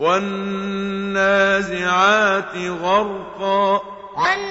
والنازعات غرقا والنازعات غرقا